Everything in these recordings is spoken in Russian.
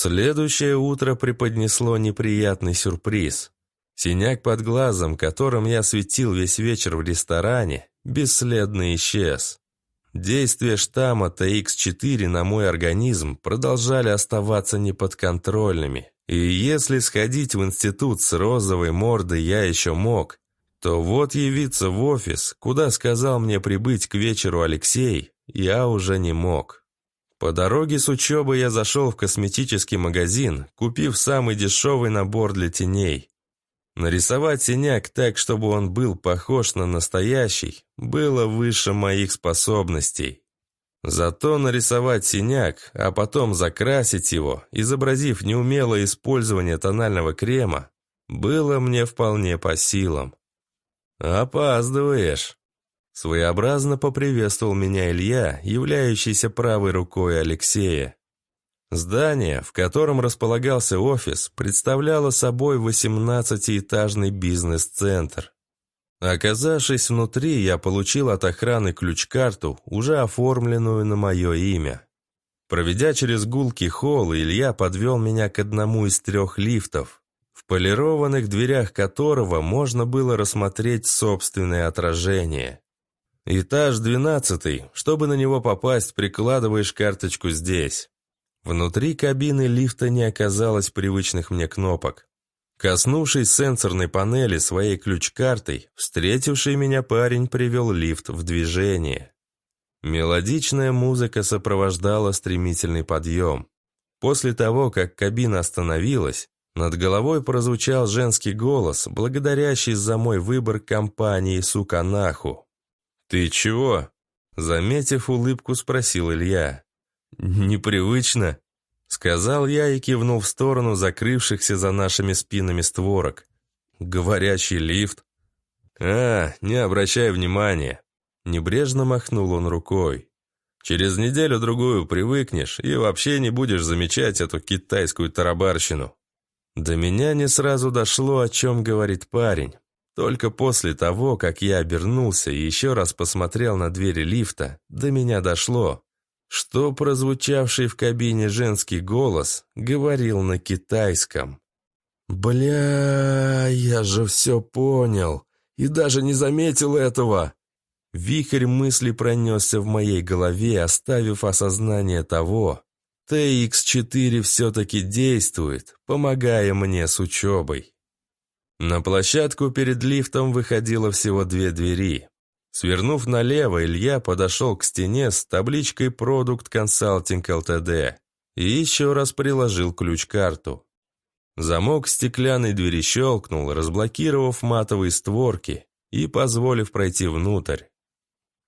Следующее утро преподнесло неприятный сюрприз. Синяк под глазом, которым я светил весь вечер в ресторане, бесследно исчез. Действия штамма ТХ-4 на мой организм продолжали оставаться неподконтрольными. И если сходить в институт с розовой мордой я еще мог, то вот явиться в офис, куда сказал мне прибыть к вечеру Алексей, я уже не мог. По дороге с учебы я зашел в косметический магазин, купив самый дешевый набор для теней. Нарисовать синяк так, чтобы он был похож на настоящий, было выше моих способностей. Зато нарисовать синяк, а потом закрасить его, изобразив неумелое использование тонального крема, было мне вполне по силам. «Опаздываешь», Своеобразно поприветствовал меня Илья, являющийся правой рукой Алексея. Здание, в котором располагался офис, представляло собой 18-этажный бизнес-центр. Оказавшись внутри, я получил от охраны ключ-карту, уже оформленную на мое имя. Проведя через гулкий холл, Илья подвел меня к одному из трех лифтов, в полированных дверях которого можно было рассмотреть собственное отражение. Этаж двенадцатый. Чтобы на него попасть, прикладываешь карточку здесь. Внутри кабины лифта не оказалось привычных мне кнопок. Коснувшись сенсорной панели своей ключ-картой, встретивший меня парень привел лифт в движение. Мелодичная музыка сопровождала стремительный подъем. После того, как кабина остановилась, над головой прозвучал женский голос, благодарящий за мой выбор компании «Суканаху». «Ты чего?» Заметив улыбку, спросил Илья. «Непривычно», — сказал я и кивнул в сторону закрывшихся за нашими спинами створок. «Говорящий лифт?» «А, не обращай внимания», — небрежно махнул он рукой. «Через неделю-другую привыкнешь и вообще не будешь замечать эту китайскую тарабарщину». До меня не сразу дошло, о чем говорит парень. Только после того, как я обернулся и еще раз посмотрел на двери лифта, до меня дошло, что прозвучавший в кабине женский голос говорил на китайском. «Бля, я же все понял и даже не заметил этого!» Вихрь мысли пронесся в моей голове, оставив осознание того. TX4 все-таки действует, помогая мне с учебой. На площадку перед лифтом выходило всего две двери. Свернув налево, Илья подошел к стене с табличкой «Продукт консалтинг ЛТД» и еще раз приложил ключ-карту. Замок стеклянной двери щелкнул, разблокировав матовые створки и позволив пройти внутрь.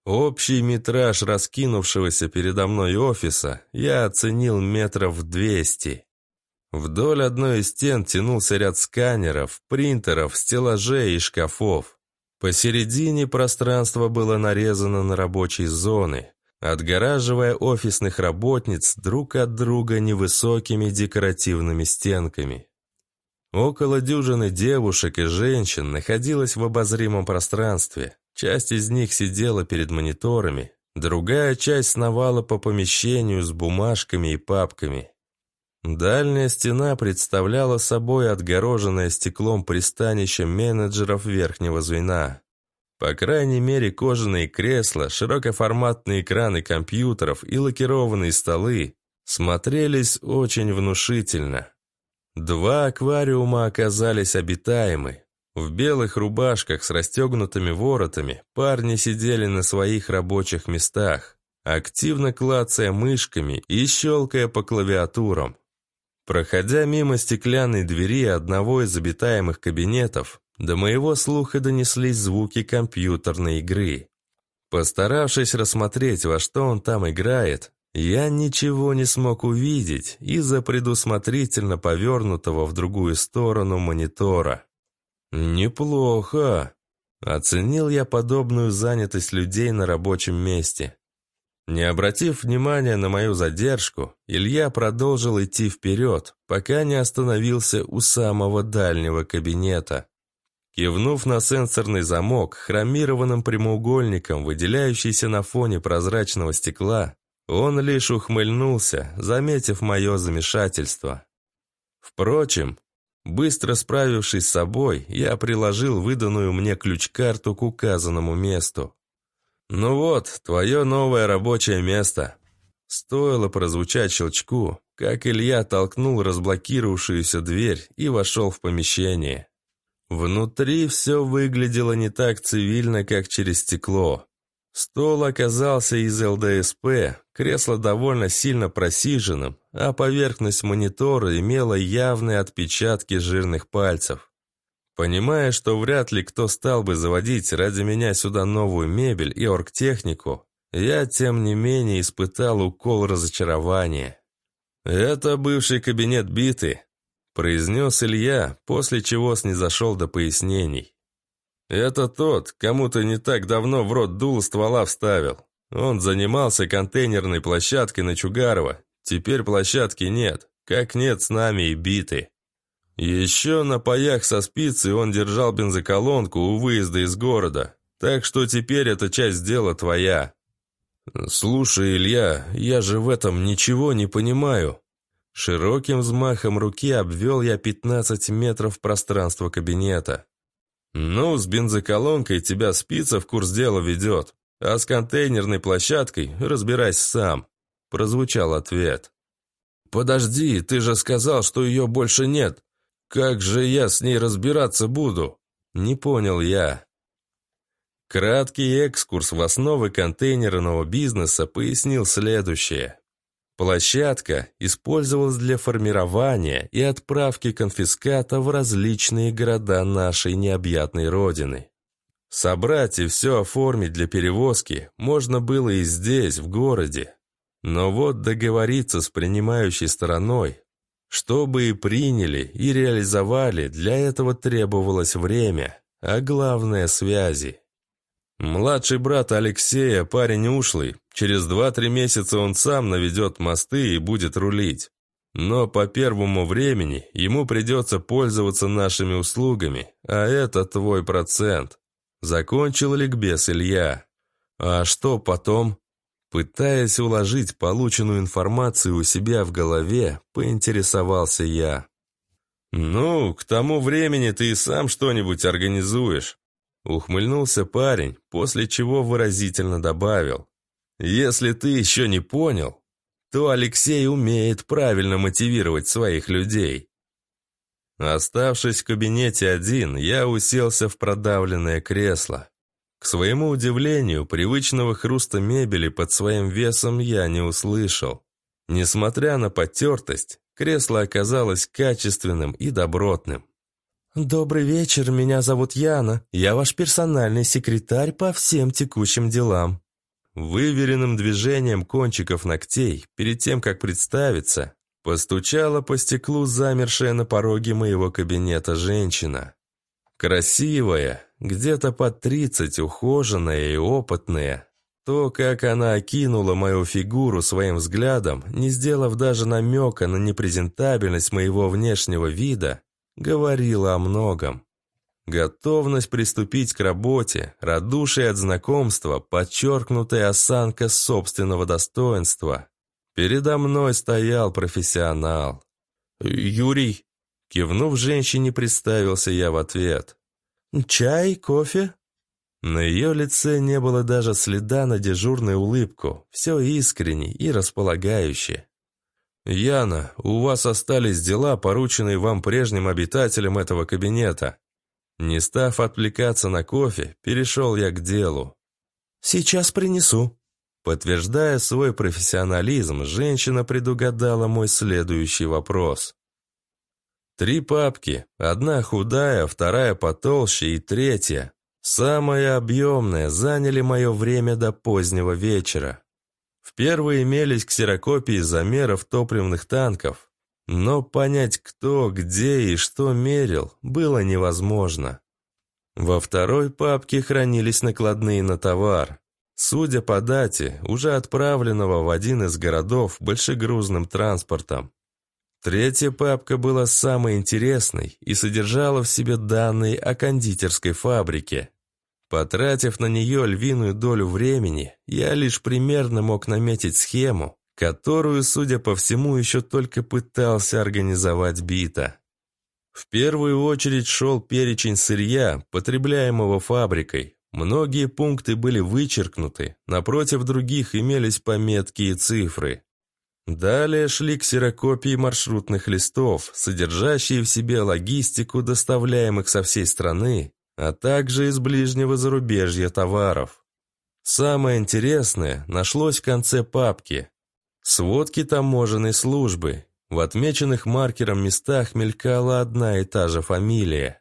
Общий метраж раскинувшегося передо мной офиса я оценил метров двести. Вдоль одной из стен тянулся ряд сканеров, принтеров, стеллажей и шкафов. Посередине пространство было нарезано на рабочие зоны, отгораживая офисных работниц друг от друга невысокими декоративными стенками. Около дюжины девушек и женщин находилось в обозримом пространстве. Часть из них сидела перед мониторами, другая часть сновала по помещению с бумажками и папками. Дальняя стена представляла собой отгороженное стеклом пристанище менеджеров верхнего звена. По крайней мере, кожаные кресла, широкоформатные экраны компьютеров и лакированные столы смотрелись очень внушительно. Два аквариума оказались обитаемы. В белых рубашках с расстегнутыми воротами парни сидели на своих рабочих местах, активно клацая мышками и щелкая по клавиатурам. Проходя мимо стеклянной двери одного из обитаемых кабинетов, до моего слуха донеслись звуки компьютерной игры. Постаравшись рассмотреть, во что он там играет, я ничего не смог увидеть из-за предусмотрительно повернутого в другую сторону монитора. «Неплохо», — оценил я подобную занятость людей на рабочем месте. Не обратив внимания на мою задержку, Илья продолжил идти вперед, пока не остановился у самого дальнего кабинета. Кивнув на сенсорный замок, хромированным прямоугольником, выделяющийся на фоне прозрачного стекла, он лишь ухмыльнулся, заметив мое замешательство. Впрочем, быстро справившись с собой, я приложил выданную мне ключ-карту к указанному месту. «Ну вот, твое новое рабочее место». Стоило прозвучать щелчку, как Илья толкнул разблокировавшуюся дверь и вошел в помещение. Внутри все выглядело не так цивильно, как через стекло. Стол оказался из ЛДСП, кресло довольно сильно просиженным, а поверхность монитора имела явные отпечатки жирных пальцев. Понимая, что вряд ли кто стал бы заводить ради меня сюда новую мебель и оргтехнику, я, тем не менее, испытал укол разочарования. «Это бывший кабинет биты», — произнес Илья, после чего снизошел до пояснений. «Это тот, кому-то не так давно в рот дул ствола вставил. Он занимался контейнерной площадкой на Чугарова. Теперь площадки нет, как нет с нами и биты». Еще на паях со спицы он держал бензоколонку у выезда из города, так что теперь эта часть дела твоя. «Слушай, Илья, я же в этом ничего не понимаю». Широким взмахом руки обвел я 15 метров пространства кабинета. «Ну, с бензоколонкой тебя спица в курс дела ведет, а с контейнерной площадкой разбирайся сам», – прозвучал ответ. «Подожди, ты же сказал, что ее больше нет. «Как же я с ней разбираться буду?» «Не понял я». Краткий экскурс в основы контейнерного бизнеса пояснил следующее. Площадка использовалась для формирования и отправки конфиската в различные города нашей необъятной родины. Собрать и все оформить для перевозки можно было и здесь, в городе. Но вот договориться с принимающей стороной чтобы и приняли, и реализовали, для этого требовалось время, а главное – связи. Младший брат Алексея – парень ушлый. Через 2-3 месяца он сам наведет мосты и будет рулить. Но по первому времени ему придется пользоваться нашими услугами, а это твой процент. Закончил ликбез Илья. А что потом? Пытаясь уложить полученную информацию у себя в голове, поинтересовался я. «Ну, к тому времени ты и сам что-нибудь организуешь», — ухмыльнулся парень, после чего выразительно добавил. «Если ты еще не понял, то Алексей умеет правильно мотивировать своих людей». Оставшись в кабинете один, я уселся в продавленное кресло. К своему удивлению, привычного хруста мебели под своим весом я не услышал. Несмотря на потертость, кресло оказалось качественным и добротным. «Добрый вечер, меня зовут Яна. Я ваш персональный секретарь по всем текущим делам». Выверенным движением кончиков ногтей, перед тем, как представиться, постучала по стеклу замершая на пороге моего кабинета женщина. Красивая, где-то под тридцать, ухоженная и опытная. То, как она окинула мою фигуру своим взглядом, не сделав даже намека на непрезентабельность моего внешнего вида, говорила о многом. Готовность приступить к работе, радушие от знакомства, подчеркнутая осанка собственного достоинства. Передо мной стоял профессионал. «Юрий!» Кивнув женщине, представился я в ответ. «Чай, кофе?» На ее лице не было даже следа на дежурную улыбку, все искренне и располагающе. «Яна, у вас остались дела, порученные вам прежним обитателям этого кабинета». Не став отвлекаться на кофе, перешел я к делу. «Сейчас принесу». Подтверждая свой профессионализм, женщина предугадала мой следующий вопрос. Три папки, одна худая, вторая потолще и третья, самая объемная, заняли мое время до позднего вечера. В первой имелись ксерокопии замеров топливных танков, но понять, кто, где и что мерил, было невозможно. Во второй папке хранились накладные на товар. Судя по дате, уже отправленного в один из городов большегрузным транспортом. Третья папка была самой интересной и содержала в себе данные о кондитерской фабрике. Потратив на нее львиную долю времени, я лишь примерно мог наметить схему, которую, судя по всему, еще только пытался организовать Бита. В первую очередь шел перечень сырья, потребляемого фабрикой. Многие пункты были вычеркнуты, напротив других имелись пометки и цифры. Далее шли ксерокопии маршрутных листов, содержащие в себе логистику доставляемых со всей страны, а также из ближнего зарубежья товаров. Самое интересное нашлось в конце папки. Сводки таможенной службы. В отмеченных маркером местах мелькала одна и та же фамилия.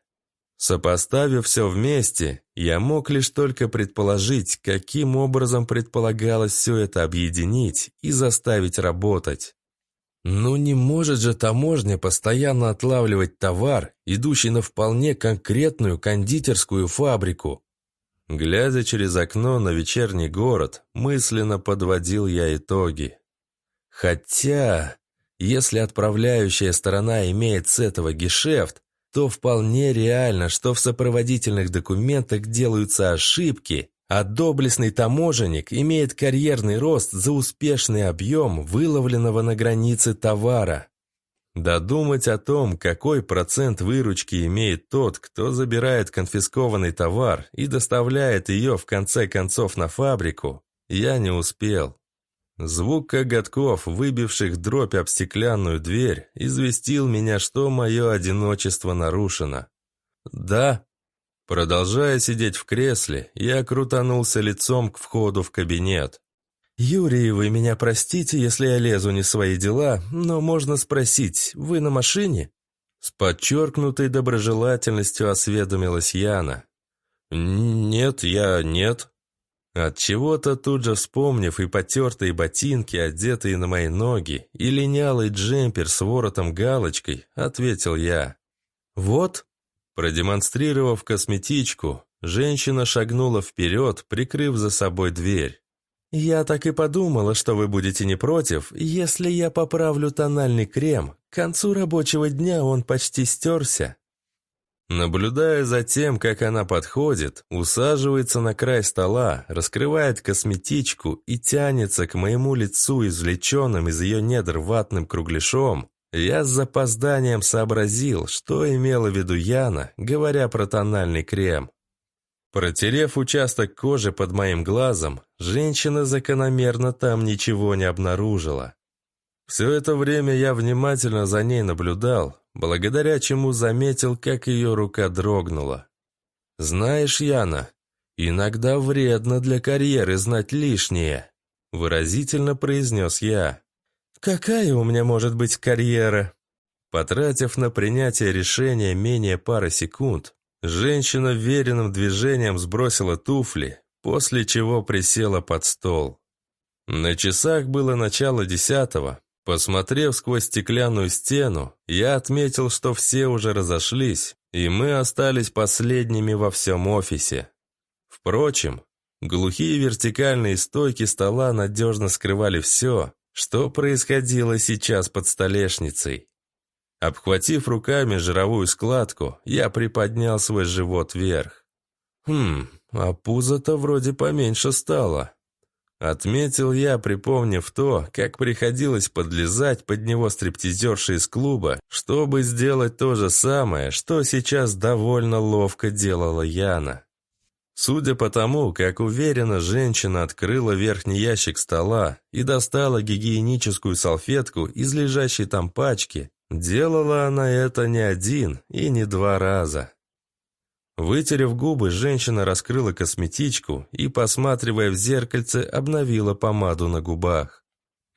Сопоставив все вместе, я мог лишь только предположить, каким образом предполагалось все это объединить и заставить работать. Но не может же таможня постоянно отлавливать товар, идущий на вполне конкретную кондитерскую фабрику. Глядя через окно на вечерний город, мысленно подводил я итоги. Хотя, если отправляющая сторона имеет с этого гешефт, то вполне реально, что в сопроводительных документах делаются ошибки, а доблестный таможенник имеет карьерный рост за успешный объем выловленного на границе товара. Додумать о том, какой процент выручки имеет тот, кто забирает конфискованный товар и доставляет ее в конце концов на фабрику, я не успел. Звук коготков, выбивших дробь об стеклянную дверь, известил меня, что мое одиночество нарушено. «Да». Продолжая сидеть в кресле, я крутанулся лицом к входу в кабинет. «Юрий, вы меня простите, если я лезу не в свои дела, но можно спросить, вы на машине?» С подчеркнутой доброжелательностью осведомилась Яна. «Нет, я нет», от чего-то тут же вспомнив и потертые ботинки, одетые на мои ноги, и линялый джемпер с воротом-галочкой, ответил я. «Вот». Продемонстрировав косметичку, женщина шагнула вперед, прикрыв за собой дверь. «Я так и подумала, что вы будете не против, если я поправлю тональный крем. К концу рабочего дня он почти стерся. Наблюдая за тем, как она подходит, усаживается на край стола, раскрывает косметичку и тянется к моему лицу, извлеченным из ее недр ватным кругляшом, я с запозданием сообразил, что имела в виду Яна, говоря про тональный крем. Протерев участок кожи под моим глазом, женщина закономерно там ничего не обнаружила. Все это время я внимательно за ней наблюдал, благодаря чему заметил, как ее рука дрогнула. «Знаешь, Яна, иногда вредно для карьеры знать лишнее», – выразительно произнес я. «Какая у меня может быть карьера?» Потратив на принятие решения менее пары секунд, женщина веренным движением сбросила туфли, после чего присела под стол. На часах было начало десятого, Посмотрев сквозь стеклянную стену, я отметил, что все уже разошлись, и мы остались последними во всем офисе. Впрочем, глухие вертикальные стойки стола надежно скрывали все, что происходило сейчас под столешницей. Обхватив руками жировую складку, я приподнял свой живот вверх. Хм, а пузо-то вроде поменьше стало. Отметил я, припомнив то, как приходилось подлезать под него стриптизерши из клуба, чтобы сделать то же самое, что сейчас довольно ловко делала Яна. Судя по тому, как уверенно женщина открыла верхний ящик стола и достала гигиеническую салфетку из лежащей там пачки, делала она это не один и не два раза. Вытерев губы, женщина раскрыла косметичку и, посматривая в зеркальце, обновила помаду на губах.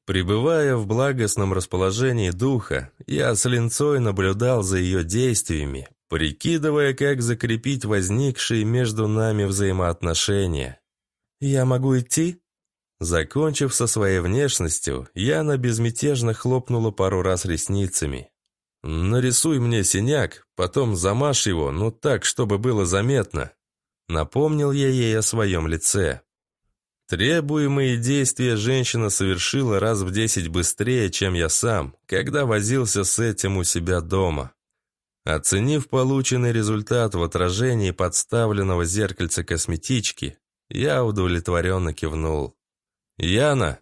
Пребывая в благостном расположении духа, я с линцой наблюдал за ее действиями, прикидывая, как закрепить возникшие между нами взаимоотношения. «Я могу идти?» Закончив со своей внешностью, Яна безмятежно хлопнула пару раз ресницами. «Нарисуй мне синяк, потом замажь его, но так, чтобы было заметно». Напомнил я ей о своем лице. Требуемые действия женщина совершила раз в десять быстрее, чем я сам, когда возился с этим у себя дома. Оценив полученный результат в отражении подставленного зеркальца косметички, я удовлетворенно кивнул. «Яна,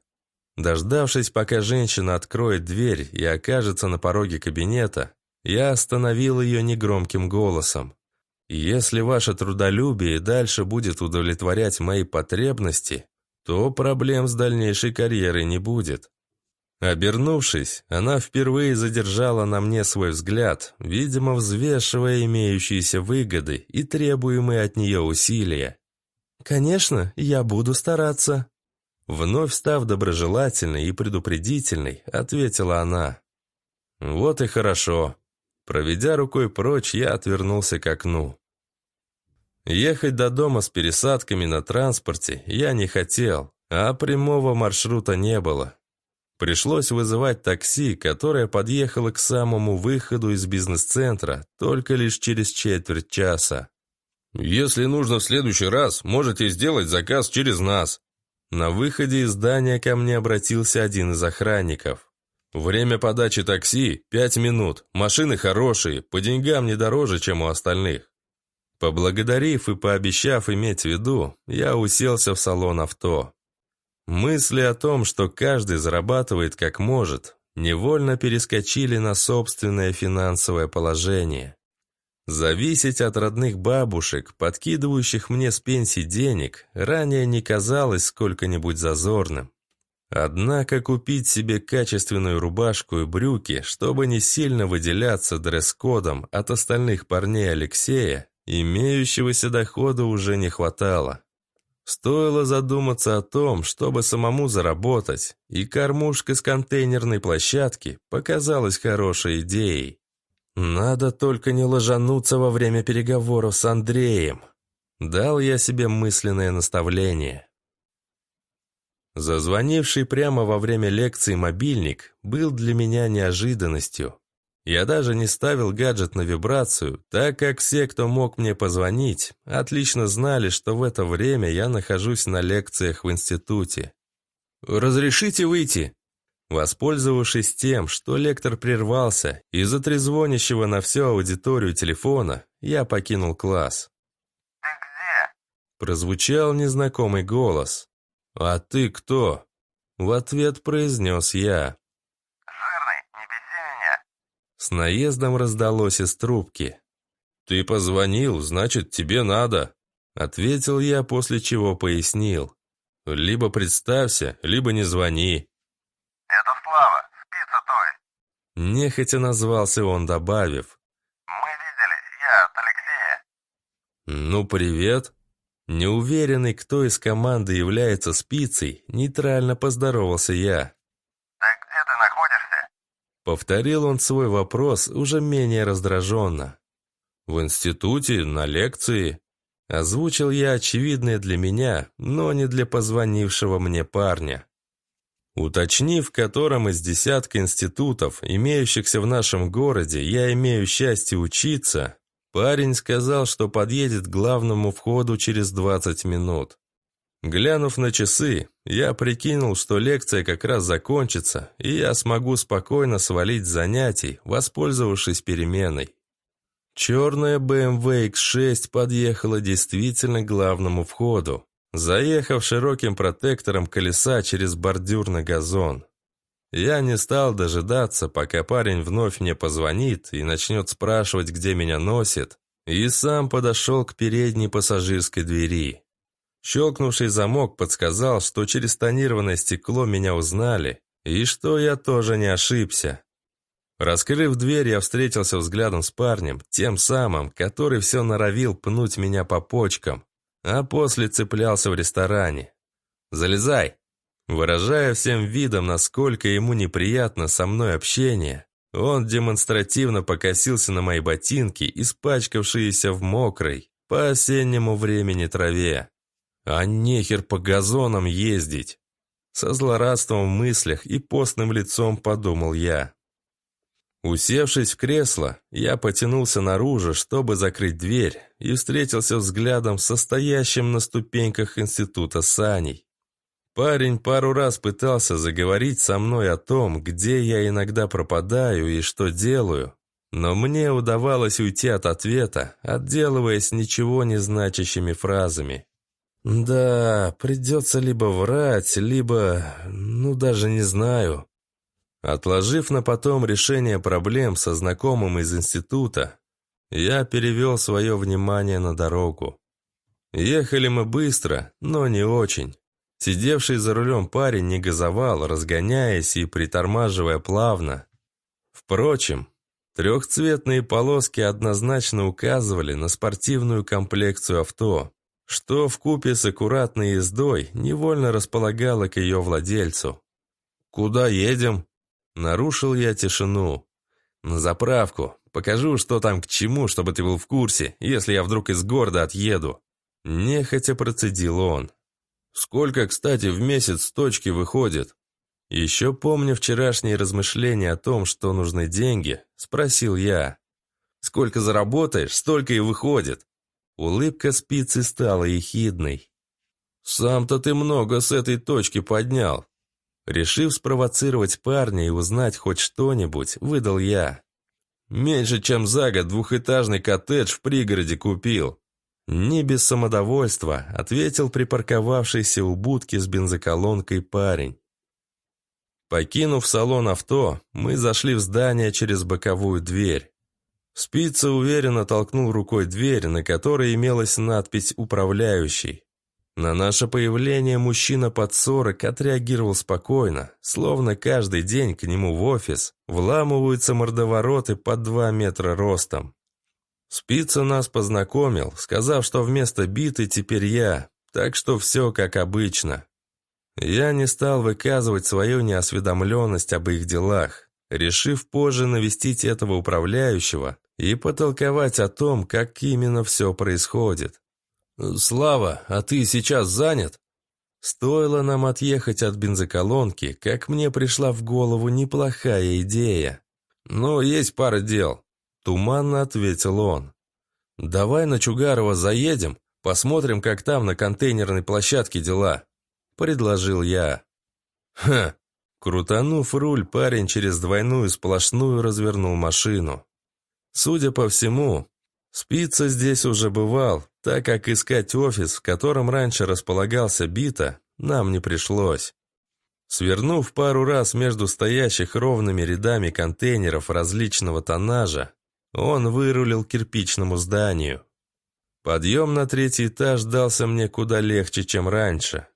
Дождавшись, пока женщина откроет дверь и окажется на пороге кабинета, я остановил ее негромким голосом. «Если ваше трудолюбие дальше будет удовлетворять мои потребности, то проблем с дальнейшей карьерой не будет». Обернувшись, она впервые задержала на мне свой взгляд, видимо, взвешивая имеющиеся выгоды и требуемые от нее усилия. «Конечно, я буду стараться», Вновь став доброжелательной и предупредительной, ответила она. «Вот и хорошо». Проведя рукой прочь, я отвернулся к окну. Ехать до дома с пересадками на транспорте я не хотел, а прямого маршрута не было. Пришлось вызывать такси, которое подъехало к самому выходу из бизнес-центра только лишь через четверть часа. «Если нужно в следующий раз, можете сделать заказ через нас», на выходе из здания ко мне обратился один из охранников. «Время подачи такси – пять минут. Машины хорошие, по деньгам не дороже, чем у остальных». Поблагодарив и пообещав иметь в виду, я уселся в салон авто. Мысли о том, что каждый зарабатывает как может, невольно перескочили на собственное финансовое положение. Зависеть от родных бабушек, подкидывающих мне с пенсии денег, ранее не казалось сколько-нибудь зазорным. Однако купить себе качественную рубашку и брюки, чтобы не сильно выделяться дресс-кодом от остальных парней Алексея, имеющегося дохода уже не хватало. Стоило задуматься о том, чтобы самому заработать, и кормушка с контейнерной площадки показалась хорошей идеей. «Надо только не ложануться во время переговоров с Андреем», — дал я себе мысленное наставление. Зазвонивший прямо во время лекции мобильник был для меня неожиданностью. Я даже не ставил гаджет на вибрацию, так как все, кто мог мне позвонить, отлично знали, что в это время я нахожусь на лекциях в институте. «Разрешите выйти?» Воспользовавшись тем, что лектор прервался из-за трезвонящего на всю аудиторию телефона, я покинул класс. «Ты где?» Прозвучал незнакомый голос. «А ты кто?» В ответ произнес я. «Жирный, не беси меня!» С наездом раздалось из трубки. «Ты позвонил, значит, тебе надо!» Ответил я, после чего пояснил. «Либо представься, либо не звони!» Нехотя назвался он, добавив. «Мы виделись, я от Алексея». «Ну, привет». Неуверенный, кто из команды является спицей, нейтрально поздоровался я. «Так где ты находишься?» Повторил он свой вопрос уже менее раздраженно. «В институте, на лекции». Озвучил я очевидное для меня, но не для позвонившего мне парня. Уточнив, котором из десятка институтов, имеющихся в нашем городе, я имею счастье учиться, парень сказал, что подъедет к главному входу через 20 минут. Глянув на часы, я прикинул, что лекция как раз закончится, и я смогу спокойно свалить занятий, воспользовавшись переменой. Черная BMW X6 подъехала действительно к главному входу заехав широким протектором колеса через бордюр на газон. Я не стал дожидаться, пока парень вновь мне позвонит и начнет спрашивать, где меня носит, и сам подошел к передней пассажирской двери. Щелкнувший замок подсказал, что через тонированное стекло меня узнали, и что я тоже не ошибся. Раскрыв дверь, я встретился взглядом с парнем, тем самым, который все норовил пнуть меня по почкам а после цеплялся в ресторане. «Залезай!» Выражая всем видом, насколько ему неприятно со мной общение, он демонстративно покосился на мои ботинки, испачкавшиеся в мокрой, по осеннему времени траве. А нехер по газонам ездить! Со злорадством в мыслях и постным лицом подумал я. Усевшись в кресло, я потянулся наружу, чтобы закрыть дверь, и встретился взглядом с состоящим на ступеньках института Саней. Парень пару раз пытался заговорить со мной о том, где я иногда пропадаю и что делаю, но мне удавалось уйти от ответа, отделываясь ничего не значащими фразами. «Да, придется либо врать, либо... ну даже не знаю». Отложив на потом решение проблем со знакомым из института, я перевел свое внимание на дорогу. Ехали мы быстро, но не очень. Сидевший за рулем парень не газовал, разгоняясь и притормаживая плавно. Впрочем, трехцветные полоски однозначно указывали на спортивную комплекцию авто, что в купе с аккуратной ездой невольно располагало к ее владельцу. «Куда едем?» Нарушил я тишину. «На заправку. Покажу, что там к чему, чтобы ты был в курсе, если я вдруг из города отъеду». Нехотя процедил он. «Сколько, кстати, в месяц с точки выходит?» Еще помню вчерашние размышления о том, что нужны деньги, спросил я. «Сколько заработаешь, столько и выходит». Улыбка спицы стала ехидной. «Сам-то ты много с этой точки поднял. Решив спровоцировать парня и узнать хоть что-нибудь, выдал я. «Меньше чем за год двухэтажный коттедж в пригороде купил». «Не без самодовольства», — ответил припарковавшийся у будки с бензоколонкой парень. Покинув салон авто, мы зашли в здание через боковую дверь. Спица уверенно толкнул рукой дверь, на которой имелась надпись «Управляющий». На наше появление мужчина под 40 отреагировал спокойно, словно каждый день к нему в офис вламываются мордовороты под два метра ростом. Спица нас познакомил, сказав, что вместо биты теперь я, так что все как обычно. Я не стал выказывать свою неосведомленность об их делах, решив позже навестить этого управляющего и потолковать о том, как именно все происходит. «Слава, а ты сейчас занят?» Стоило нам отъехать от бензоколонки, как мне пришла в голову неплохая идея. «Ну, есть пара дел», — туманно ответил он. «Давай на Чугарова заедем, посмотрим, как там на контейнерной площадке дела», — предложил я. «Ха!» Крутанув руль, парень через двойную сплошную развернул машину. Судя по всему, Спица здесь уже бывал, так как искать офис, в котором раньше располагался Бита, нам не пришлось. Свернув пару раз между стоящих ровными рядами контейнеров различного тоннажа, он вырулил к кирпичному зданию. Подъем на третий этаж дался мне куда легче, чем раньше.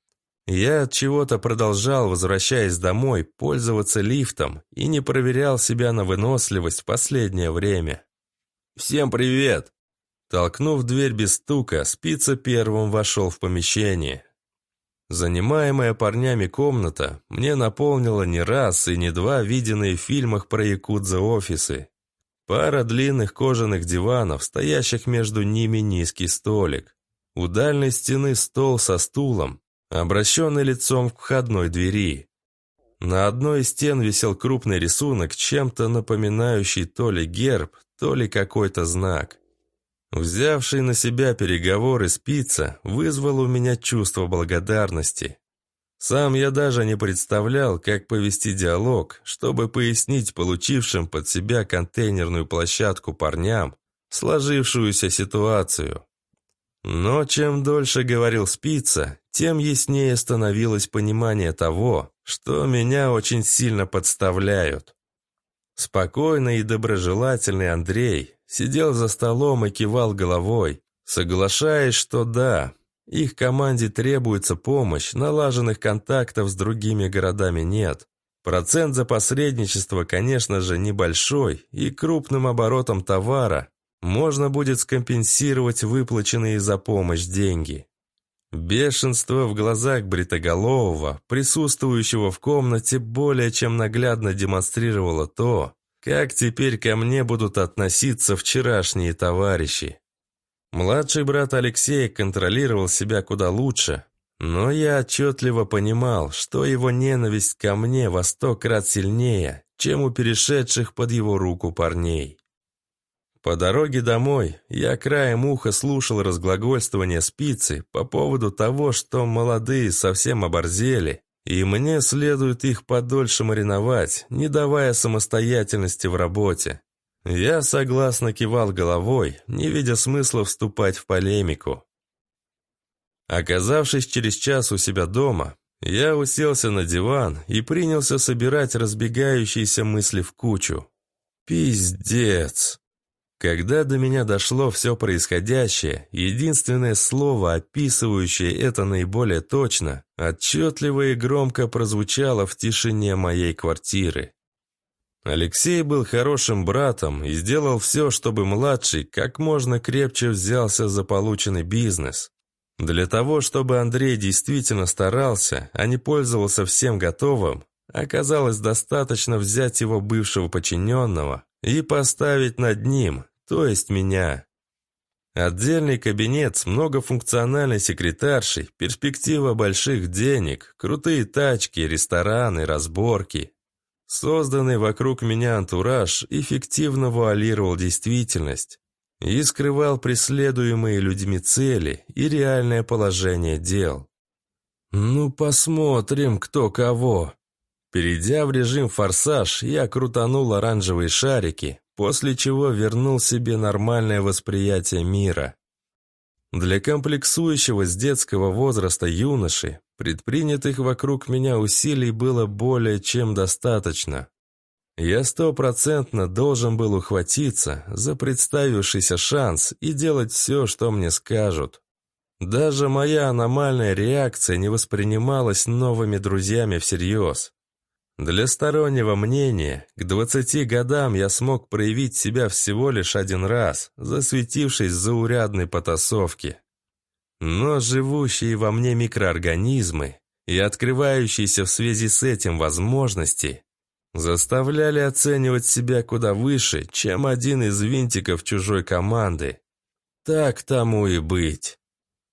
Я от чего-то продолжал, возвращаясь домой, пользоваться лифтом и не проверял себя на выносливость в последнее время. «Всем привет!» Толкнув дверь без стука, спица первым вошел в помещение. Занимаемая парнями комната мне напомнила не раз и не два виденные в фильмах про якудза офисы. Пара длинных кожаных диванов, стоящих между ними низкий столик. У дальней стены стол со стулом, обращенный лицом к входной двери. На одной из стен висел крупный рисунок, чем-то напоминающий то ли герб, то ли какой-то знак. Взявший на себя переговоры спица вызвал у меня чувство благодарности. Сам я даже не представлял, как повести диалог, чтобы пояснить получившим под себя контейнерную площадку парням сложившуюся ситуацию. Но чем дольше говорил спица, тем яснее становилось понимание того, что меня очень сильно подставляют. Спокойный и доброжелательный Андрей сидел за столом и кивал головой, соглашаясь, что да, их команде требуется помощь, налаженных контактов с другими городами нет. Процент за посредничество, конечно же, небольшой, и крупным оборотом товара можно будет скомпенсировать выплаченные за помощь деньги. Бешенство в глазах Бритоголового, присутствующего в комнате, более чем наглядно демонстрировало то, как теперь ко мне будут относиться вчерашние товарищи. Младший брат Алексей контролировал себя куда лучше, но я отчетливо понимал, что его ненависть ко мне во сто крат сильнее, чем у перешедших под его руку парней. По дороге домой я краем уха слушал разглагольствование спицы по поводу того, что молодые совсем оборзели, и мне следует их подольше мариновать, не давая самостоятельности в работе. Я согласно кивал головой, не видя смысла вступать в полемику. Оказавшись через час у себя дома, я уселся на диван и принялся собирать разбегающиеся мысли в кучу. «Пиздец!» Когда до меня дошло все происходящее, единственное слово, описывающее это наиболее точно, отчетливо и громко прозвучало в тишине моей квартиры. Алексей был хорошим братом и сделал все, чтобы младший как можно крепче взялся за полученный бизнес. Для того, чтобы Андрей действительно старался, а не пользовался всем готовым, оказалось достаточно взять его бывшего подчиненного, и поставить над ним, то есть меня. Отдельный кабинет с многофункциональной секретаршей, перспектива больших денег, крутые тачки, рестораны, разборки. Созданный вокруг меня антураж эффективно вуалировал действительность и скрывал преследуемые людьми цели и реальное положение дел. «Ну, посмотрим, кто кого», Перейдя в режим форсаж, я крутанул оранжевые шарики, после чего вернул себе нормальное восприятие мира. Для комплексующего с детского возраста юноши предпринятых вокруг меня усилий было более чем достаточно. Я стопроцентно должен был ухватиться за представившийся шанс и делать все, что мне скажут. Даже моя аномальная реакция не воспринималась новыми друзьями всерьез. Для стороннего мнения к 20 годам я смог проявить себя всего лишь один раз, засветившись за урядной потасовке. Но живущие во мне микроорганизмы и открывающиеся в связи с этим возможности заставляли оценивать себя куда выше, чем один из винтиков чужой команды. Так тому и быть.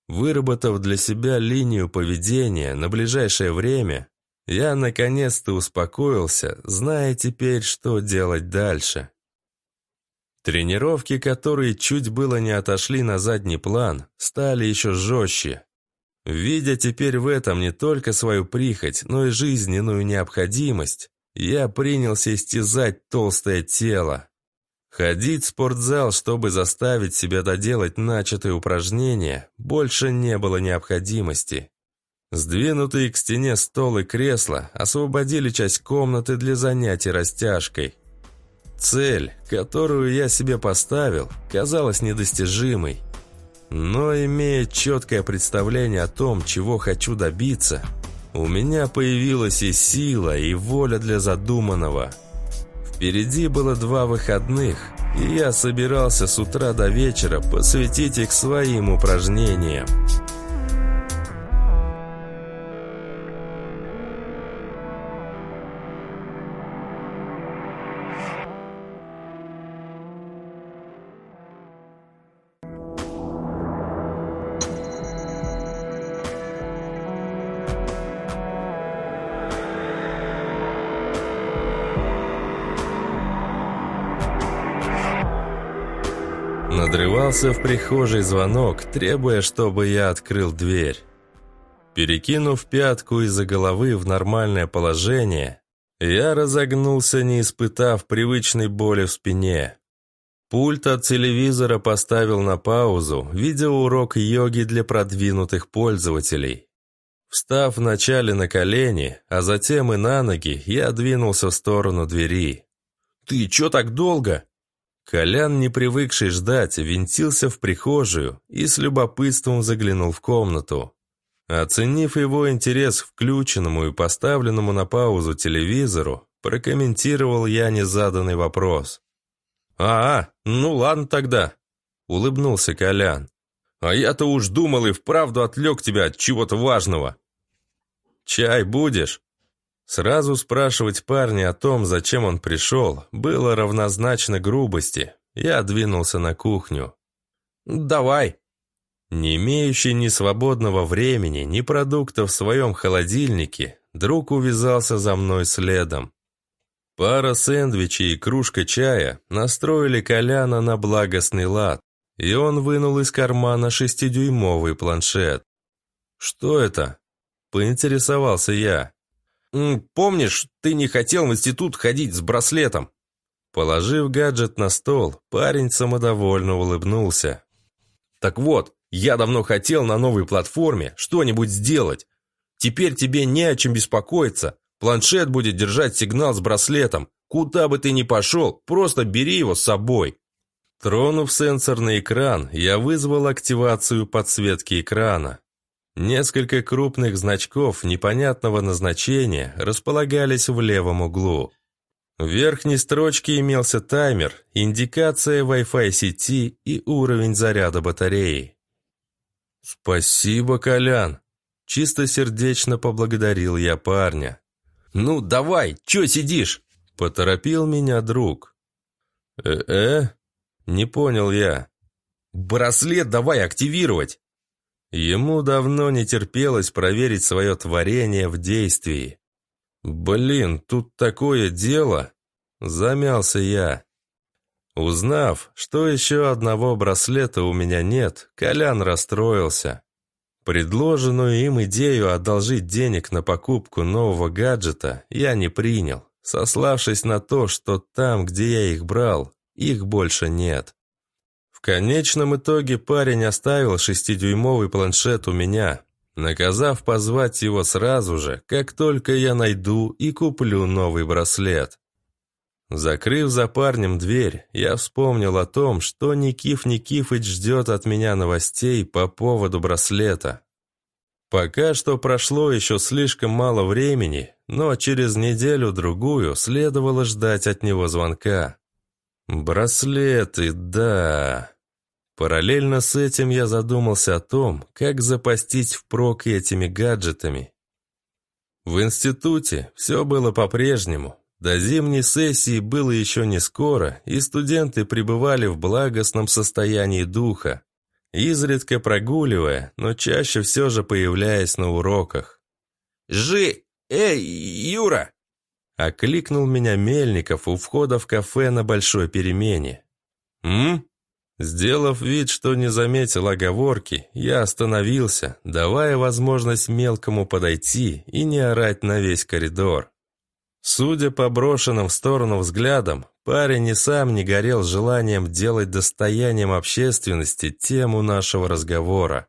Выработав для себя линию поведения на ближайшее время, я наконец-то успокоился, зная теперь, что делать дальше. Тренировки, которые чуть было не отошли на задний план, стали еще жестче. Видя теперь в этом не только свою прихоть, но и жизненную необходимость, я принялся истязать толстое тело. Ходить в спортзал, чтобы заставить себя доделать начатые упражнения, больше не было необходимости. Сдвинутые к стене стол и кресло освободили часть комнаты для занятий растяжкой. Цель, которую я себе поставил, казалась недостижимой. Но имея четкое представление о том, чего хочу добиться, у меня появилась и сила, и воля для задуманного. Впереди было два выходных, и я собирался с утра до вечера посвятить их своим упражнениям. Надрывался в прихожей звонок, требуя, чтобы я открыл дверь. Перекинув пятку из-за головы в нормальное положение, я разогнулся, не испытав привычной боли в спине. Пульт от телевизора поставил на паузу видеоурок йоги для продвинутых пользователей. Встав вначале на колени, а затем и на ноги, я двинулся в сторону двери. «Ты чё так долго?» Колян, не привыкший ждать, винтился в прихожую и с любопытством заглянул в комнату. Оценив его интерес к включенному и поставленному на паузу телевизору, прокомментировал я незаданный вопрос. «А, а ну ладно тогда», — улыбнулся Колян. «А я-то уж думал и вправду отвлек тебя от чего-то важного». «Чай будешь?» Сразу спрашивать парня о том, зачем он пришел, было равнозначно грубости. Я двинулся на кухню. «Давай!» Не имеющий ни свободного времени, ни продуктов в своем холодильнике, друг увязался за мной следом. Пара сэндвичей и кружка чая настроили Коляна на благостный лад, и он вынул из кармана шестидюймовый планшет. «Что это?» – поинтересовался я. «Помнишь, ты не хотел в институт ходить с браслетом?» Положив гаджет на стол, парень самодовольно улыбнулся. «Так вот, я давно хотел на новой платформе что-нибудь сделать. Теперь тебе не о чем беспокоиться. Планшет будет держать сигнал с браслетом. Куда бы ты ни пошел, просто бери его с собой». Тронув сенсорный экран, я вызвал активацию подсветки экрана. Несколько крупных значков непонятного назначения располагались в левом углу. В верхней строчке имелся таймер, индикация Wi-Fi сети и уровень заряда батареи. «Спасибо, Колян!» – чистосердечно поблагодарил я парня. «Ну, давай, чё сидишь?» – поторопил меня друг. «Э-э?» – не понял я. «Браслет давай активировать!» Ему давно не терпелось проверить свое творение в действии. «Блин, тут такое дело!» Замялся я. Узнав, что еще одного браслета у меня нет, Колян расстроился. Предложенную им идею одолжить денег на покупку нового гаджета я не принял, сославшись на то, что там, где я их брал, их больше нет конечном итоге парень оставил шестидюймовый планшет у меня, наказав позвать его сразу же, как только я найду и куплю новый браслет. Закрыв за парнем дверь, я вспомнил о том, что Никиф Никифыч ждет от меня новостей по поводу браслета. Пока что прошло еще слишком мало времени, но через неделю-другую следовало ждать от него звонка. Браслеты, да. Параллельно с этим я задумался о том, как запастить впрок этими гаджетами. В институте все было по-прежнему. До зимней сессии было еще не скоро, и студенты пребывали в благостном состоянии духа, изредка прогуливая, но чаще все же появляясь на уроках. «Жи... Эй, Юра!» Окликнул меня Мельников у входа в кафе на большой перемене. «М?» Сделав вид, что не заметил оговорки, я остановился, давая возможность мелкому подойти и не орать на весь коридор. Судя по брошенным в сторону взглядам, парень и сам не горел желанием делать достоянием общественности тему нашего разговора.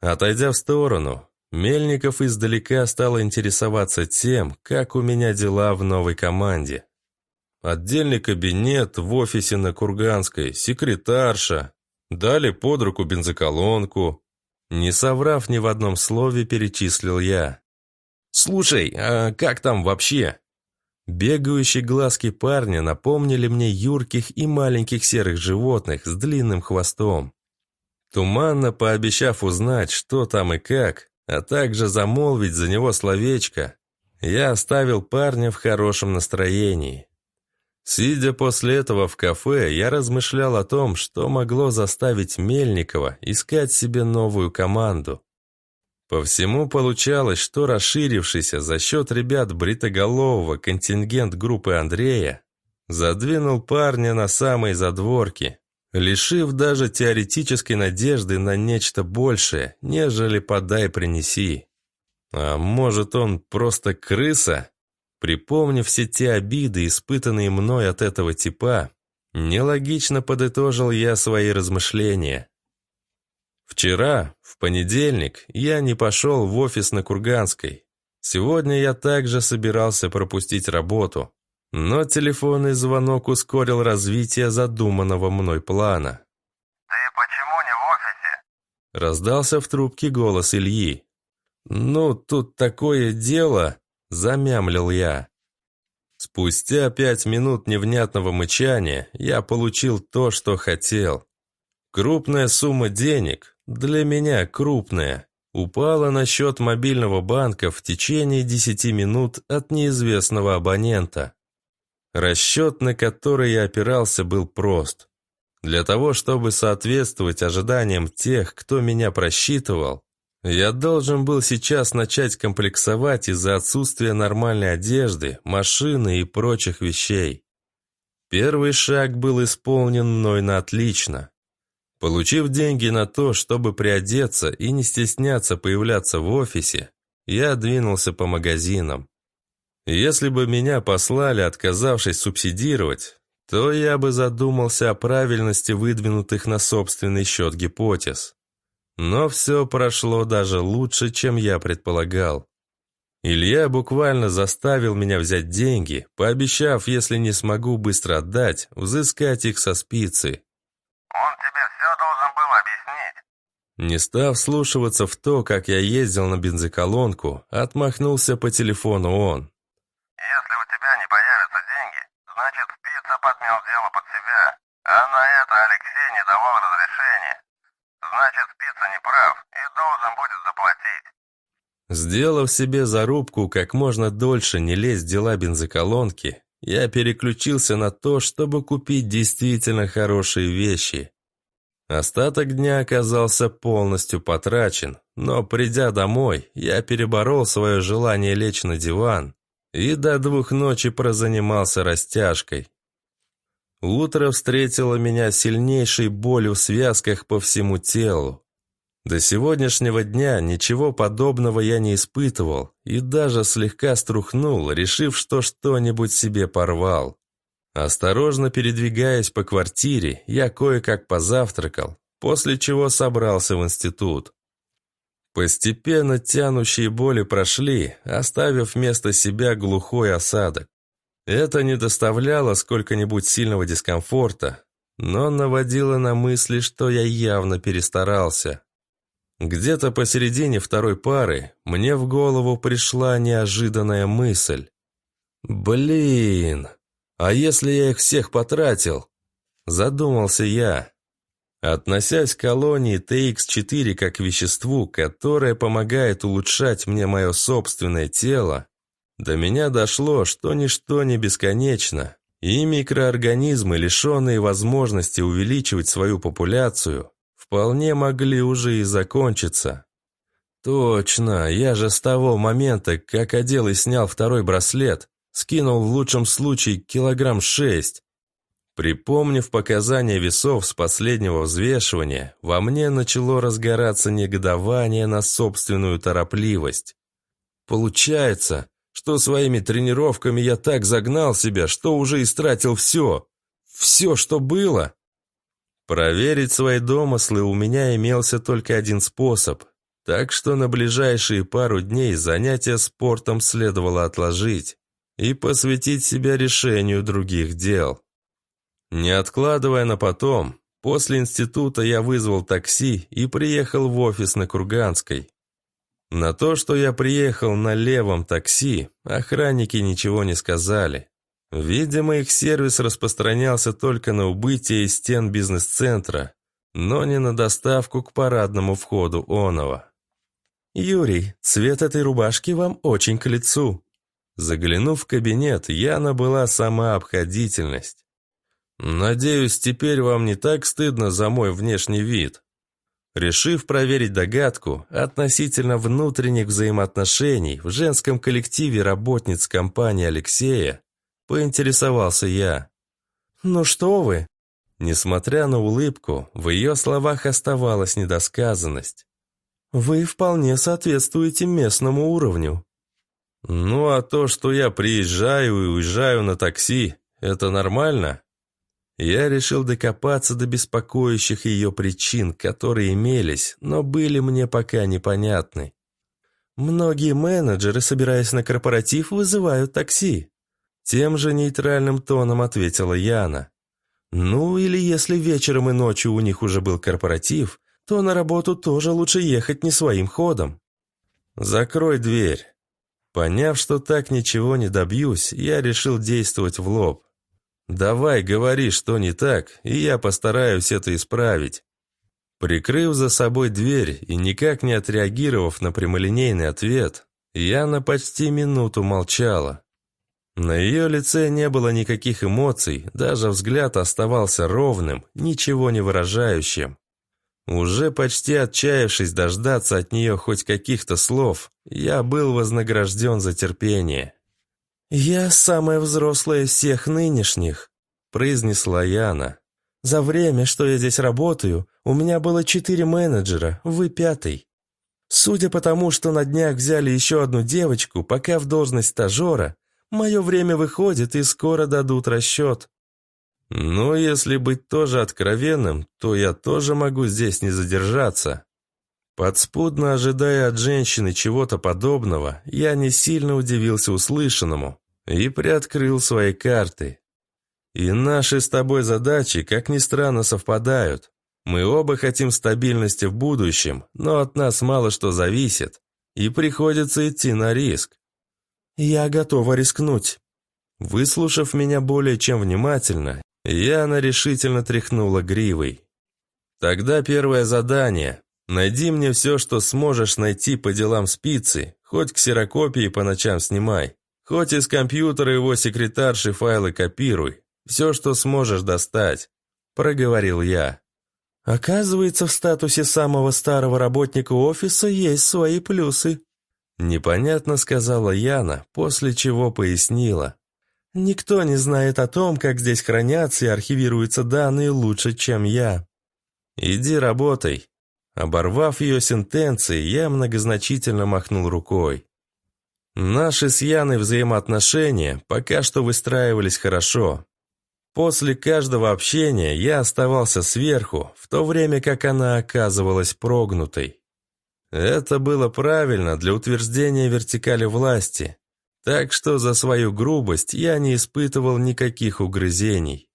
Отойдя в сторону, Мельников издалека стал интересоваться тем, как у меня дела в новой команде. Отдельный кабинет в офисе на Курганской, секретарша. Дали под руку бензоколонку. Не соврав ни в одном слове, перечислил я. «Слушай, а как там вообще?» Бегающие глазки парня напомнили мне юрких и маленьких серых животных с длинным хвостом. Туманно пообещав узнать, что там и как, а также замолвить за него словечко, я оставил парня в хорошем настроении. Сидя после этого в кафе, я размышлял о том, что могло заставить Мельникова искать себе новую команду. По всему получалось, что расширившийся за счет ребят бритоголового контингент группы Андрея задвинул парня на самые задворки, лишив даже теоретической надежды на нечто большее, нежели подай принеси. А может, он просто крыса? Припомнив все те обиды, испытанные мной от этого типа, нелогично подытожил я свои размышления. Вчера, в понедельник, я не пошел в офис на Курганской. Сегодня я также собирался пропустить работу, но телефонный звонок ускорил развитие задуманного мной плана. «Ты почему не в офисе?» Раздался в трубке голос Ильи. «Ну, тут такое дело!» – замямлил я. Спустя пять минут невнятного мычания я получил то, что хотел. Крупная сумма денег, для меня крупная, упала на счет мобильного банка в течение 10 минут от неизвестного абонента. Расчет, на который я опирался, был прост. Для того, чтобы соответствовать ожиданиям тех, кто меня просчитывал, я должен был сейчас начать комплексовать из-за отсутствия нормальной одежды, машины и прочих вещей. Первый шаг был исполнен мной на отлично. Получив деньги на то, чтобы приодеться и не стесняться появляться в офисе, я двинулся по магазинам. Если бы меня послали, отказавшись субсидировать, то я бы задумался о правильности выдвинутых на собственный счет гипотез. Но все прошло даже лучше, чем я предполагал. Илья буквально заставил меня взять деньги, пообещав, если не смогу быстро отдать, взыскать их со спицы. «Он тебе все должен был объяснить». Не став слушаться в то, как я ездил на бензоколонку, отмахнулся по телефону он. подмял дело под себя, а на это Алексей не давал разрешения. Значит, спица не прав и должен будет заплатить. Сделав себе зарубку как можно дольше не лезть в дела бензоколонки, я переключился на то, чтобы купить действительно хорошие вещи. Остаток дня оказался полностью потрачен, но придя домой, я переборол свое желание лечь на диван и до двух ночи прозанимался растяжкой, Утро встретило меня сильнейшей болью в связках по всему телу. До сегодняшнего дня ничего подобного я не испытывал и даже слегка струхнул, решив, что что-нибудь себе порвал. Осторожно передвигаясь по квартире, я кое-как позавтракал, после чего собрался в институт. Постепенно тянущие боли прошли, оставив вместо себя глухой осадок. Это не доставляло сколько-нибудь сильного дискомфорта, но наводило на мысли, что я явно перестарался. Где-то посередине второй пары мне в голову пришла неожиданная мысль. «Блин, а если я их всех потратил?» Задумался я. Относясь к колонии TX4 как к веществу, которое помогает улучшать мне мое собственное тело, до меня дошло, что ничто не бесконечно, и микроорганизмы, лишенные возможности увеличивать свою популяцию, вполне могли уже и закончиться. Точно, я же с того момента, как одел и снял второй браслет, скинул в лучшем случае килограмм шесть. Припомнив показания весов с последнего взвешивания, во мне начало разгораться негодование на собственную торопливость. Получается, что своими тренировками я так загнал себя, что уже истратил все. Все, что было. Проверить свои домыслы у меня имелся только один способ. Так что на ближайшие пару дней занятия спортом следовало отложить и посвятить себя решению других дел. Не откладывая на потом, после института я вызвал такси и приехал в офис на Курганской. На то, что я приехал на левом такси, охранники ничего не сказали. Видимо, их сервис распространялся только на убытие из стен бизнес-центра, но не на доставку к парадному входу Онова. «Юрий, цвет этой рубашки вам очень к лицу». Заглянув в кабинет, Яна была сама обходительность. «Надеюсь, теперь вам не так стыдно за мой внешний вид», Решив проверить догадку относительно внутренних взаимоотношений в женском коллективе работниц компании Алексея, поинтересовался я. «Ну что вы?» Несмотря на улыбку, в ее словах оставалась недосказанность. «Вы вполне соответствуете местному уровню». «Ну а то, что я приезжаю и уезжаю на такси, это нормально?» Я решил докопаться до беспокоящих ее причин, которые имелись, но были мне пока непонятны. Многие менеджеры, собираясь на корпоратив, вызывают такси. Тем же нейтральным тоном ответила Яна. Ну или если вечером и ночью у них уже был корпоратив, то на работу тоже лучше ехать не своим ходом. Закрой дверь. Поняв, что так ничего не добьюсь, я решил действовать в лоб. Давай, говори, что не так, и я постараюсь это исправить. Прикрыв за собой дверь и никак не отреагировав на прямолинейный ответ, Яна почти минуту молчала. На ее лице не было никаких эмоций, даже взгляд оставался ровным, ничего не выражающим. Уже почти отчаявшись дождаться от нее хоть каких-то слов, я был вознагражден за терпение. «Я самая взрослая из всех нынешних», — произнесла Яна. «За время, что я здесь работаю, у меня было четыре менеджера, вы пятый. Судя по тому, что на днях взяли еще одну девочку, пока в должность стажера, мое время выходит и скоро дадут расчет». «Ну, если быть тоже откровенным, то я тоже могу здесь не задержаться», Подспудно ожидая от женщины чего-то подобного, я не сильно удивился услышанному и приоткрыл свои карты. И наши с тобой задачи, как ни странно, совпадают. Мы оба хотим стабильности в будущем, но от нас мало что зависит, и приходится идти на риск. Я готова рискнуть. Выслушав меня более чем внимательно, Яна решительно тряхнула гривой. Тогда первое задание Найди мне все, что сможешь найти по делам спицы, хоть ксерокопии по ночам снимай, хоть из компьютера его секретарши файлы копируй, все, что сможешь достать», – проговорил я. «Оказывается, в статусе самого старого работника офиса есть свои плюсы», – непонятно сказала Яна, после чего пояснила. «Никто не знает о том, как здесь хранятся и архивируются данные лучше, чем я». «Иди работай», Оборвав ее сентенции, я многозначительно махнул рукой. Наши с Яной взаимоотношения пока что выстраивались хорошо. После каждого общения я оставался сверху, в то время как она оказывалась прогнутой. Это было правильно для утверждения вертикали власти, так что за свою грубость я не испытывал никаких угрызений.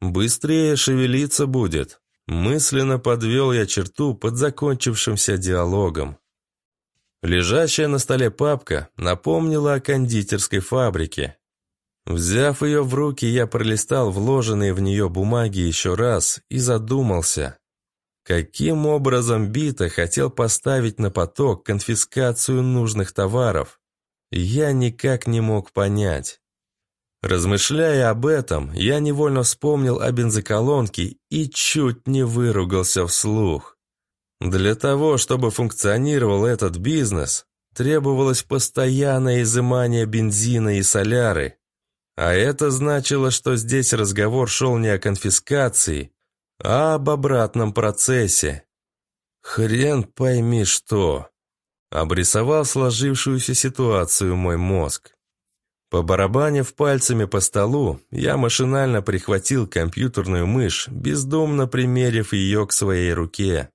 Быстрее шевелиться будет, Мысленно подвел я черту под закончившимся диалогом. Лежащая на столе папка напомнила о кондитерской фабрике. Взяв ее в руки, я пролистал вложенные в нее бумаги еще раз и задумался, каким образом Бита хотел поставить на поток конфискацию нужных товаров. Я никак не мог понять. Размышляя об этом, я невольно вспомнил о бензоколонке и чуть не выругался вслух. Для того, чтобы функционировал этот бизнес, требовалось постоянное изымание бензина и соляры. А это значило, что здесь разговор шел не о конфискации, а об обратном процессе. Хрен пойми что. Обрисовал сложившуюся ситуацию мой мозг. Побарабанив пальцами по столу, я машинально прихватил компьютерную мышь, бездумно примерив ее к своей руке.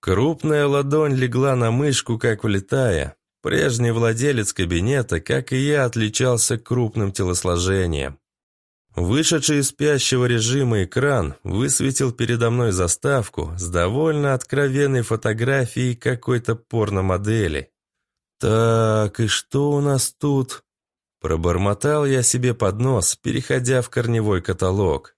Крупная ладонь легла на мышку, как влетая. Прежний владелец кабинета, как и я, отличался крупным телосложением. Вышедший из спящего режима экран высветил передо мной заставку с довольно откровенной фотографией какой-то порномодели. «Так, и что у нас тут?» Пробормотал я себе под нос, переходя в корневой каталог.